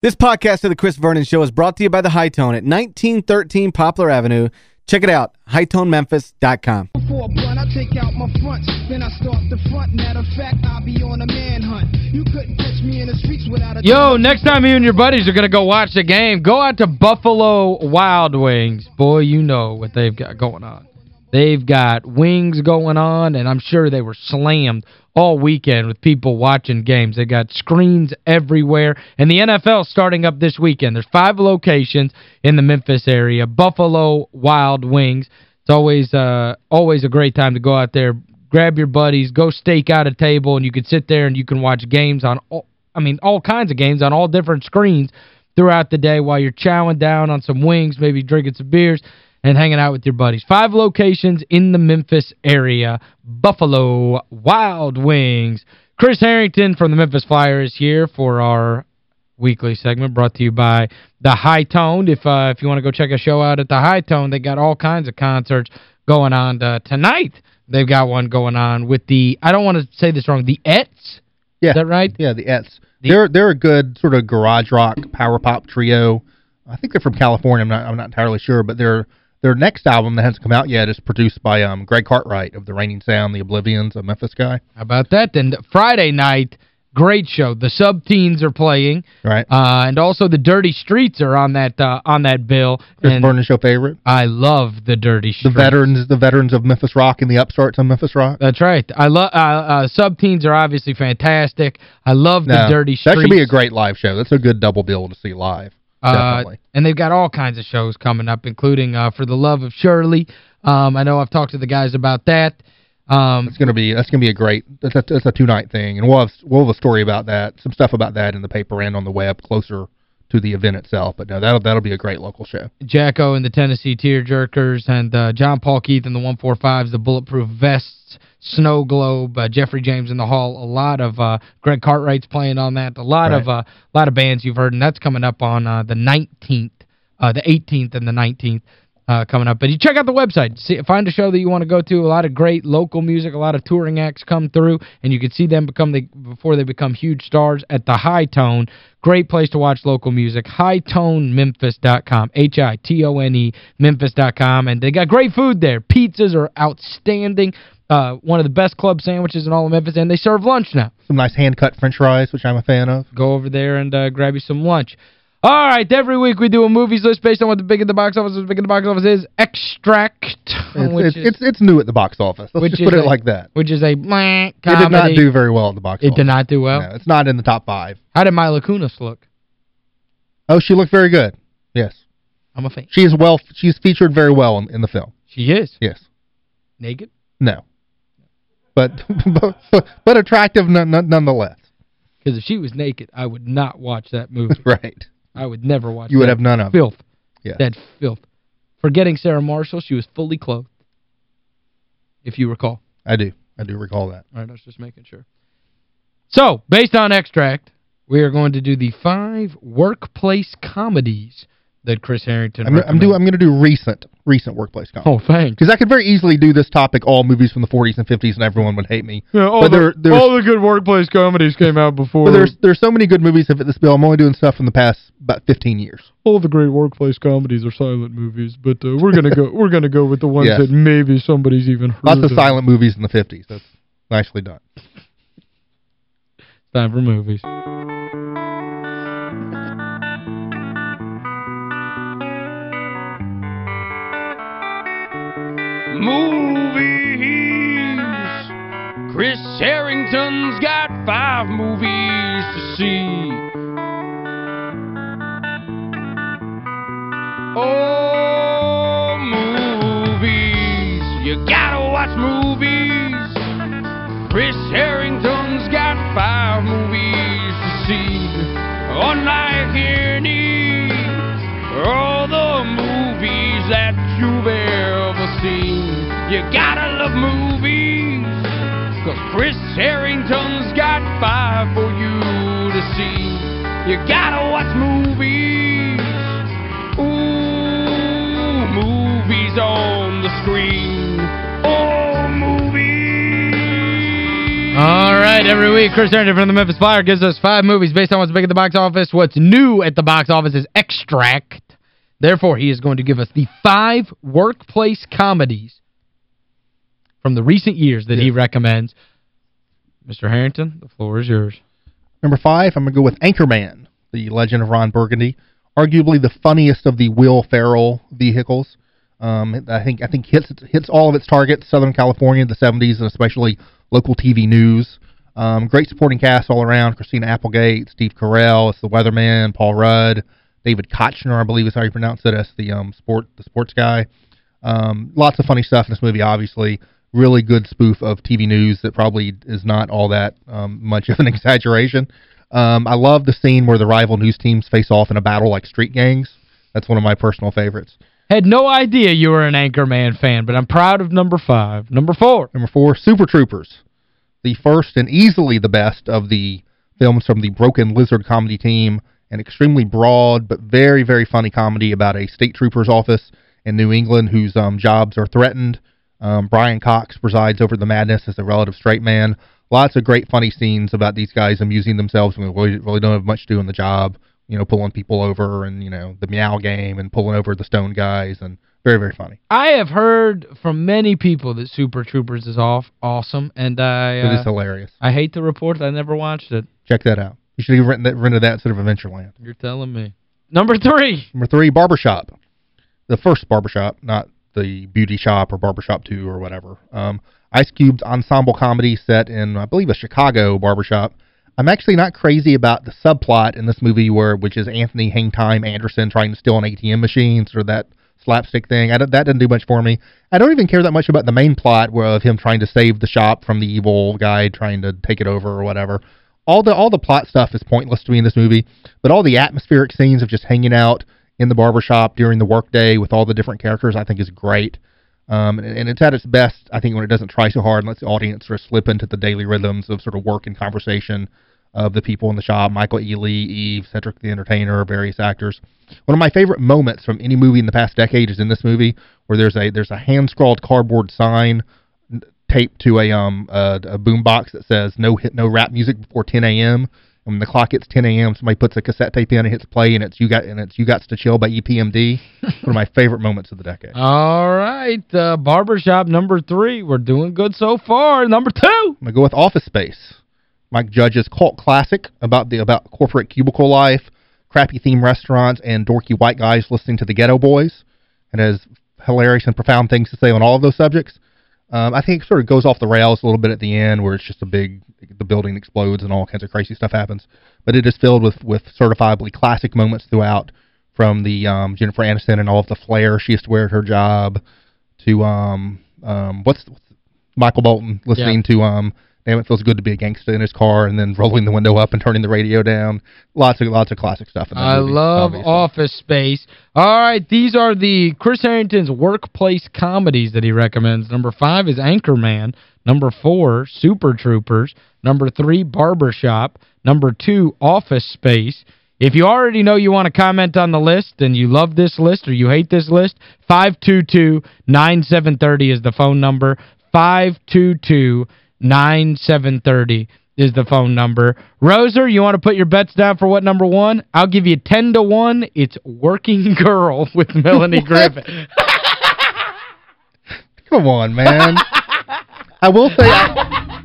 This podcast of the Chris Vernon Show is brought to you by The High Tone at 1913 Poplar Avenue. Check it out, hightonememphis.com. Before a blunt, I take out my fronts, then I start the front. Matter of fact, I'll be on a manhunt. You couldn't catch me in the streets without a... Yo, next time you and your buddies are going to go watch the game, go out to Buffalo Wild Wings. Boy, you know what they've got going on. They've got wings going on, and I'm sure they were slammed all weekend with people watching games. They got screens everywhere. And the NFL starting up this weekend. There's five locations in the Memphis area. Buffalo Wild Wings. It's always uh always a great time to go out there, grab your buddies, go stake out a table, and you can sit there and you can watch games on, all, I mean, all kinds of games on all different screens throughout the day while you're chowing down on some wings, maybe drinking some beers and hanging out with your buddies. Five locations in the Memphis area. Buffalo Wild Wings. Chris Herrington from the Memphis Flyer is here for our weekly segment brought to you by The High Tone. If uh, if you want to go check a show out at The High Tone, they got all kinds of concerts going on uh, tonight. They've got one going on with the, I don't want to say this wrong, the Ettes? Yeah. Is that right? Yeah, the Ettes. The- they're they're a good sort of garage rock power pop trio. I think they're from California. I'm not I'm not entirely sure, but their their next album that hasn't come out yet is produced by um Greg Cartwright of the Reigning Sound, the Oblivions, a Memphis guy. How about that? Then Friday night, great show. The Sub-Teens are playing. Right. Uh, and also the Dirty Streets are on that uh, on that bill. Chris and show favorite. I love the Dirty Streets. The veterans the veterans of Memphis Rock and the upstarts of Memphis Rock. That's right. I love uh, uh, Sub-Teens are obviously fantastic. I love the Dirty Streets. That should be a great live show. That's a good double bill to see live. Uh, and they've got all kinds of shows coming up, including uh, For the Love of Shirley. Um, I know I've talked to the guys about that. Um, It's going to be that's going to be a great that's a, that's a two-night thing. And we'll have we'll have a story about that, some stuff about that in the paper and on the web closer to the event itself. But no, that'll that'll be a great local show. Jack-O and the Tennessee Tearjerkers, and uh, John Paul Keith and the 145s, the Bulletproof Vests, Snow Globe, uh, Jeffrey James in the Hall. A lot of uh, Greg Cartwright's playing on that. A lot of uh, a lot of bands you've heard, and that's coming up on uh, the 19th, uh, the 18th and the 19th. Uh, coming up. But you check out the website. See, find a show that you want to go to. A lot of great local music, a lot of touring acts come through, and you can see them become the before they become huge stars at the High Tone. Great place to watch local music. HighToneMemphis.com. H-I-T-O-N-E Memphis.com. And they got great food there. Pizzas are outstanding. Uh, one of the best club sandwiches in all of Memphis, and they serve lunch now. Some nice hand-cut french fries, which I'm a fan of. Go over there and uh, grab you some lunch. All right, every week we do a movies list based on what the big in the box office is. Big in the box office is Extract, It's, which it's, is, it's, it's new at the box office. Let's just put it a- like that. which is a blank It did not do very well at the box It office. did not do well. No, it's not in the top five. How did Mila Kunis look? Oh, she looked very good. Yes. I'm a fan. She is well she's featured very well in, in the film. She is. Yes. Naked? No. But but, but attractive none, none- nonetheless. Because if she was naked, I would not watch that movie. Right. I would never watch You would have none of it. filth. Yeah. That filth. Forgetting Sarah Marshall, she was fully clothed. If you recall. I do. I do recall that. All right, I was just making sure. So, based on extract, we are going to do the five workplace comedies that Chris Herrington I'm, I'm, do, I'm going to do recent recent workplace comedy. Oh, thanks. Because I could very easily do this topic all movies from the 40s and 50s and everyone would hate me. Yeah, all, But the, there- all the good workplace comedies came out before. But there's there's so many good movies that fit this bill. I'm only doing stuff from the past about 15 years. all the great workplace comedies are silent movies, but uh, we're going to go we're going to go with the ones Yes. that maybe somebody's even heard Lots of silent movies in the 50s. That's nicely done. Time for. Movies. Movies to see. Oh, movies. You gotta watch movies. Chris Herrington's got five movies to see. Unlike You gotta watch movies, ooh, movies on the screen. Oh, movies. All right, every week, Chris Herrington from the Memphis Flyer gives us five movies based on what's big at the box office. What's new at the box office is Extract. Therefore, he is going to give us the five workplace comedies from the recent years that he recommends. Mr. Herrington, the floor is yours. Number five, I'm going to go with Anchorman, the legend of Ron Burgundy. Arguably the funniest of the Will Ferrell vehicles. Um, I think I think hits it hits all of its targets, Southern California, the 70s, and especially local TV news. Um, great supporting cast all around. Christina Applegate, Steve Carell, it's the weatherman, Paul Rudd, David Koechner, I believe is how you pronounce it, as the um, sport the sports guy. Um, lots of funny stuff in this movie, obviously. Really good spoof of TV news that probably is not all that um, much of an exaggeration. Um, I love the scene where the rival news teams face off in a battle like street gangs. That's one of my personal favorites. Had no idea you were an Anchorman fan, but I'm proud of number five. Number four. Number four, Super Troopers. The first and easily the best of the films from the Broken Lizard comedy team. An extremely broad but very, very funny comedy about a state trooper's office in New England whose um, jobs are threatened. Um, Brian Cox presides over the madness as a relative straight man. Lots of great funny scenes about these guys amusing themselves when they really, really don't have much to do in the job you know, pulling people over and, you know, the meow game and pulling over the stone guys and very, very funny. I have heard from many people that Super Troopers is off awesome, and I... Uh, it is hilarious. I hate to report that I never watched it. Check that out. You should have rented that, rented that instead of Adventureland. You're telling me. Number three. Number three, Barbershop. The first Barbershop, not the Beauty Shop or Barbershop 2 or whatever. Um, Ice Cube's ensemble comedy set in, I believe, a Chicago barbershop. I'm actually not crazy about the subplot in this movie where which is Anthony Hangtime Anderson trying to steal an ATM machine, of that slapstick thing. I, don't, that didn't do much for me. I don't even care that much about the main plot where of him trying to save the shop from the evil guy trying to take it over or whatever. All the all the plot stuff is pointless to me in this movie, but all the atmospheric scenes of just hanging out in the barbershop during the workday with all the different characters I think is great. Um, and, and, it's at its best, I think, when it doesn't try so hard and lets the audience sort of slip into the daily rhythms of sort of work and conversation of the people in the shop, Michael Ealy, Eve, Cedric the Entertainer, various actors. One of my favorite moments from any movie in the past decade is in this movie where there's a there's a hand-scrawled cardboard sign taped to a um a, a boom box that says no hit no rap music before 10 a.m. And when the clock hits 10 a.m., somebody puts a cassette tape in and hits play, and it's you got and it's you got to chill by EPMD. One of my favorite moments of the decade. All right, uh, barbershop number three. We're doing good so far. Number two. I'm gonna go with Office Space. Mike Judge's cult classic about the about corporate cubicle life, crappy theme restaurants, and dorky white guys listening to the Geto Boys. It has hilarious and profound things to say on all of those subjects. Um, I think it sort of goes off the rails a little bit at the end where it's just a big, the building explodes and all kinds of crazy stuff happens. But it is filled with, with certifiably classic moments throughout from the um, Jennifer Aniston and all of the flair she used to wear at her job to um, um, what's, what's Michael Bolton listening yeah. to um, Damn, it feels good to be a gangster in his car and then rolling the window up and turning the radio down. Lots of lots of classic stuff in that I movie, love obviously. Office Space. All right, these are the Chris Herrington's workplace comedies that he recommends. Number five is Anchorman. Number four, Super Troopers. Number three, Barbershop. Number two, Office Space. If you already know you want to comment on the list and you love this list or you hate this list, 522-9730 is the phone number. 522 9730 is the phone number. Roser, you want to put your bets down for what number one? I'll give you 10 to 1. It's Working Girl with Melanie Griffith. Come on, man. I will say I,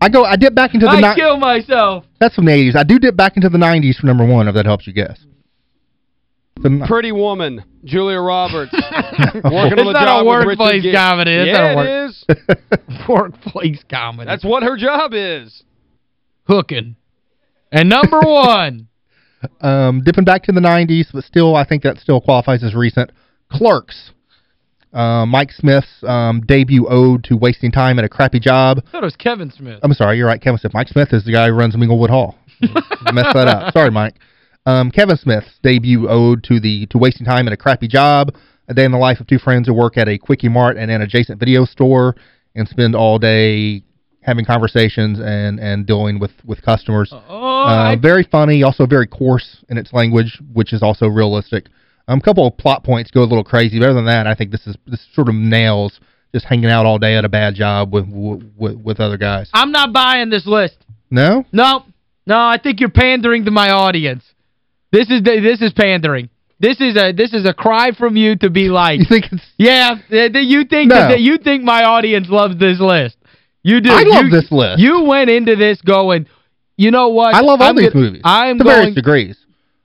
I go I dip back into the I kill myself. That's from the 80s. I do dip back into the 90s for number 1 if that helps you guess. Pretty Woman, Julia Roberts. working on the job a workplace comedy. It's yeah, work it is. workplace comedy. That's what her job is. Hooking. And number one. um, dipping back to the 90s, but still, I think that still qualifies as recent. Clerks. Uh, Mike Smith's um, debut ode to wasting time at a crappy job. I thought it was Kevin Smith. I'm sorry, you're right, Kevin Smith. Mike Smith is the guy who runs Minglewood Hall. messed that up. Sorry, Mike. Um, Kevin Smith's debut ode to the to wasting time at a crappy job, a day in the life of two friends who work at a Quickie Mart and an adjacent video store and spend all day having conversations and and dealing with with customers. Oh, uh, very funny, also very coarse in its language, which is also realistic. Um, a couple of plot points go a little crazy. But other than that, I think this is this sort of nails just hanging out all day at a bad job with with, with other guys. I'm not buying this list. No? No. No, I think you're pandering to my audience. This is this is pandering. This is a this is a cry from you to be like You think it's Yeah, you think no. that you think my audience loves this list. You do. I love you, this list. You went into this going, you know what? I love all I'm these gonna, movies. I'm to going various degrees.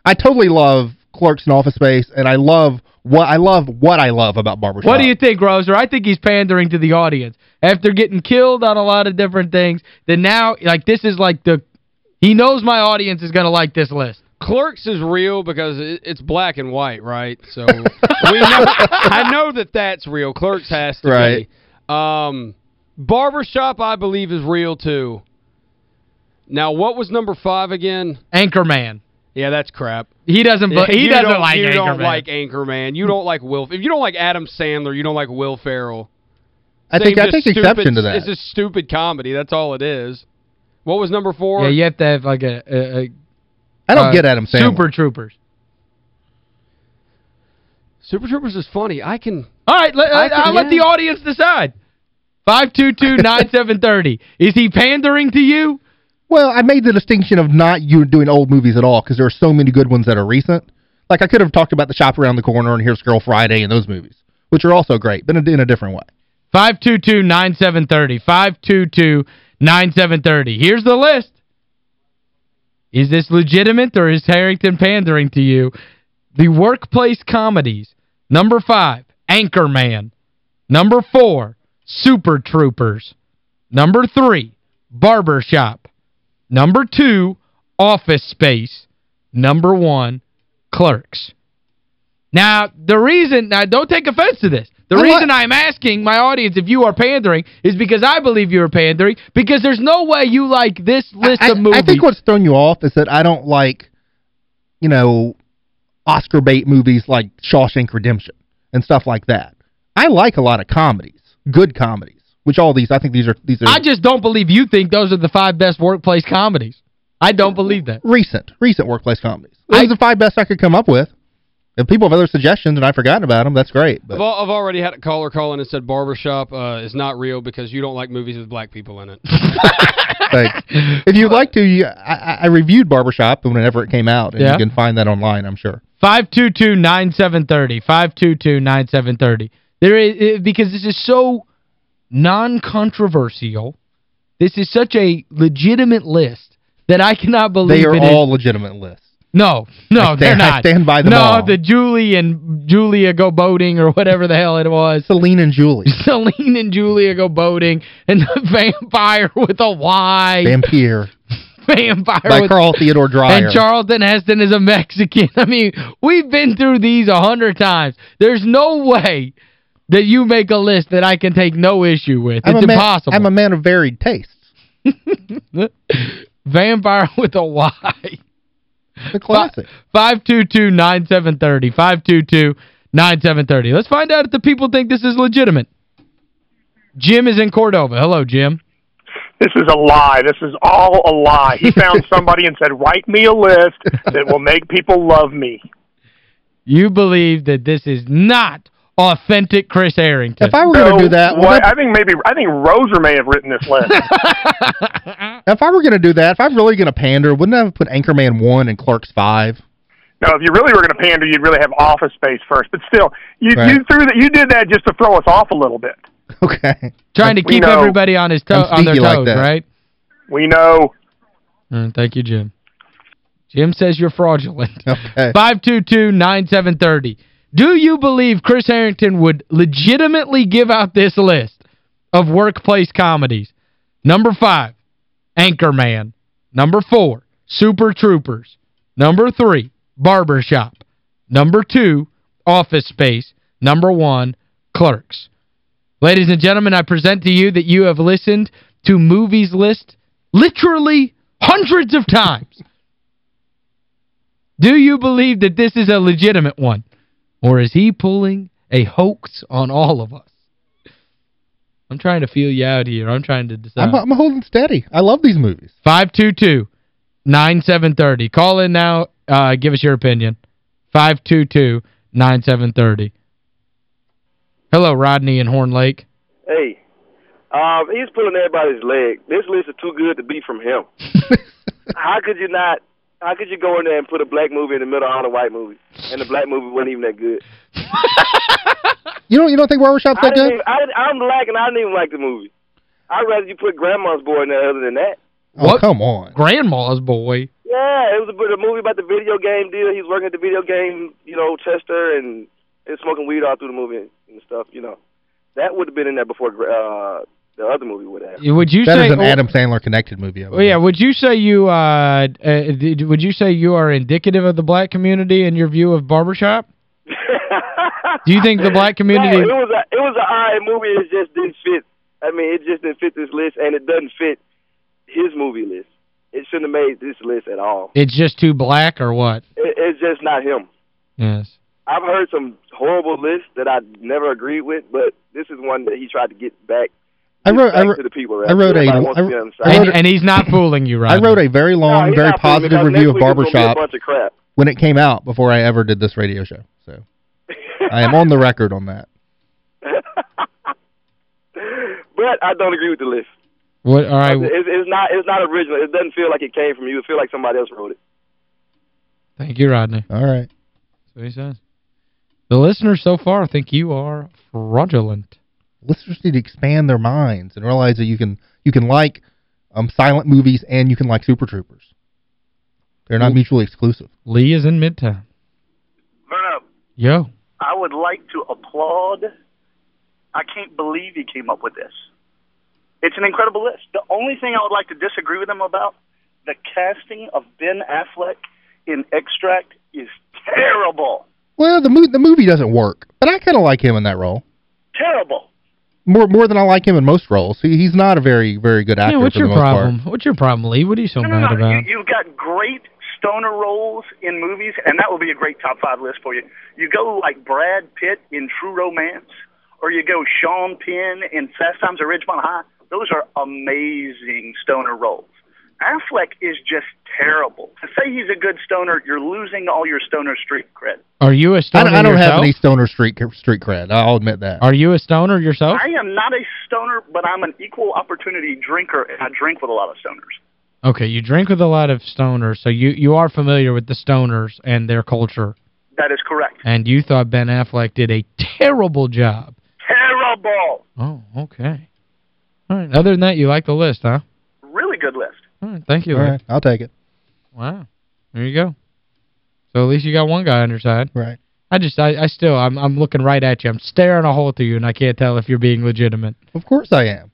I totally love Clerks and Office Space and I love what I love what I love about Barbershop. What do you think, Roser? I think he's pandering to the audience. After getting killed on a lot of different things, then now, like, this is like the... He knows my audience is going to like this list. Clerks is real because it's black and white, right? So we know, I know that that's real. Clerks has to right. be. Um, Barbershop, I believe, is real, too. Now, what was number five again? Anchorman. Yeah, that's crap. He doesn't yeah, he doesn't like you Anchorman. You don't like Anchorman. You don't like Will if you don't like Adam Sandler, you don't like Will Ferrell. I think I take stupid, exception to that. It's a stupid comedy. That's all it is. What was number four? Yeah, you have to have like a, a, a I don't uh, get Adam Sandler. Super Troopers. Super Troopers is funny. I can All right, let, I I'll can, let yeah. the audience decide. 522-9730. Is he pandering to you? Well, I made the distinction of not you doing old movies at all because there are so many good ones that are recent. Like, I could have talked about The Shop Around the Corner and His Girl Friday and those movies, which are also great, but in a different way. 522-9730. 522-9730. Here's the list. Is this legitimate or is Herrington pandering to you? The workplace comedies. Number five, Anchorman. Number four, Super Troopers. Number three, Barbershop. Number two, Office Space. Number one, Clerks. Now, the reason, now don't take offense to this. The reason I'm asking my audience if you are pandering is because I believe you are pandering because there's no way you like this list I, of movies. I think what's thrown you off is that I don't like, you know, Oscar bait movies like Shawshank Redemption and stuff like that. I like a lot of comedies, good comedies, which all these, I think these are these are I just don't believe you think those are the five best workplace comedies. I don't believe that. recent, recent workplace comedies. Those I- are the five best I could come up with. If people have other suggestions and I've forgotten about them, that's great. But I've, al- I've already had a caller call in and said Barbershop uh, is not real because you don't like movies with black people in it. Thanks. If you'd like to, you, I, I I reviewed Barbershop whenever it came out, and Yeah. you can find that online, I'm sure. 522-9730. 522-9730. There is because this is so non-controversial. This is such a legitimate list that I cannot believe They are it is- all legitimate lists. No, no, stand- they're I not. stand by them no, all. the Julie and Julia go boating or whatever the hell it was. Celine and Julie. Celine and Julia go boating and the vampire with a Y. Vampire. vampire By with Carl Theodor Dreyer. and Charlton Heston is a Mexican. I mean, we've been through these a hundred times. There's no way that you make a list that I can take no issue with. I'm it's man, impossible. I'm a man of varied tastes. Vampire with a Y. The classic. 522-9730. 522-9730. Let's find out if the people think this is legitimate. Jim is in Cordova. Hello, Jim. This is a lie. This is all a lie. He found somebody and said, write me a list that will make people love me. You believe that this is not authentic Chris Herrington. If I were going to do that, well, what, I think maybe I think Roser may have written this list. if I were going to do that, if I'm really going to pander, wouldn't I have put Anchorman 1 and Clerks 5? no, if you really were going to pander, you'd really have Office Space first. But still, you Right. you threw that you did that just to throw us off a little bit. Okay. Trying to keep know. everybody on his toe on their sneaky like toes, right? We know. Mm, thank you, Jim. Jim says you're fraudulent. Okay. 522-9730. Do you believe Chris Herrington would legitimately give out this list of workplace comedies? Number five, Anchorman. Number four, Super Troopers. Number three, Barbershop. Number two, Office Space. Number one, Clerks. Ladies and gentlemen, I present to you that you have listened to Movies List literally hundreds of times. Do you believe that this is a legitimate one? Or is he pulling a hoax on all of us? I'm trying to feel you out here. I'm trying to decide. I'm, I'm holding steady. I love these movies. 522-9730. Call in now. Uh, give us your opinion. 522-9730. Hello, Rodney in Horn Lake. Um, he's pulling everybody's leg. This list is too good to be from him. how could you not? How could you go in there and put a black movie in the middle of all the white movies, and the black movie wasn't even that good? You don't you don't think Barbershop's I that didn't good? even, I, I'm black and I didn't even like the movie. I'd rather you put Grandma's Boy in there other than that. Oh, What? come on. Grandma's boy. Yeah, it was a, a movie about the video game deal. He's working at the video game, you know, Chester, and and smoking weed all through the movie and stuff. You know, that would have been in there before uh, the other movie would have. Would you That say is an oh, Adam Sandler connected movie. I Well, yeah, would you say you uh, uh did- would you say you are indicative of the black community in your view of barbershop? Do you think the black community No, it was a it was an alright movie. It just didn't fit. I mean, it just didn't fit this list, and it doesn't fit his movie list. It shouldn't have made this list at all. it's just too black or what? It, it's just not him. Yes. I've heard some horrible lists that I never agreed with, but this is one that he tried to get back. I wrote I wrote, to the people. I wrote a Everybody I, to be on the I side. And, wrote, and he's not fooling you, right? I wrote a very long, he's very not fooling me, positive review of next week it's gonna be Barbershop A bunch of crap. when it came out before I ever did this radio show. So I am on the record on that. but I don't agree with the list. What all right. It's, it's not it's not original. It doesn't feel like it came from you. It feels like somebody else wrote it. Thank you, Rodney. All right. That's what he says. The listeners so far think you are fraudulent. Listeners need to expand their minds and realize that you can you can like um silent movies and you can like Super Troopers. They're not mutually exclusive. Lee is in Midtown. Verno, Yo. I would like to applaud. I can't believe he came up with this. It's an incredible list. The only thing I would like to disagree with him about, the casting of Ben Affleck in Extract is terrible. Well, the mo the movie doesn't work, but I kind of like him in that role. Terrible. More more than I like him in most roles. He, he's not a very very good actor Yeah, what's for your the most problem? What's your problem, Lee? What are you so No, no, mad no. about? You, you've got great stoner roles in movies, and that will be a great top five list for you. You go like Brad Pitt in True Romance, or you go Sean Penn in Fast Times at Ridgemont High. Those are amazing stoner roles. Affleck is just terrible. To say he's a good stoner, you're losing all your stoner street cred. Are you a part. I stoner don't, I don't have any stoner street street cred. I'll admit that. Are you a stoner yourself? I am not a stoner, but I'm an equal opportunity drinker, and I drink with a lot of stoners. Okay, you drink with a lot of stoners, so you you are familiar with the stoners and their culture. That is correct. And you thought Ben Affleck did a terrible job. Terrible. Oh, okay. All right. Other than that, you like the list, huh? Really. All right. Thank you, All Lee. right, I'll take it. Wow. There you go. So at least you got one guy on your side. Right. I just, I, I still, I'm I'm looking right at you. I'm staring a hole through you, and I can't tell if you're being legitimate. Of course I am.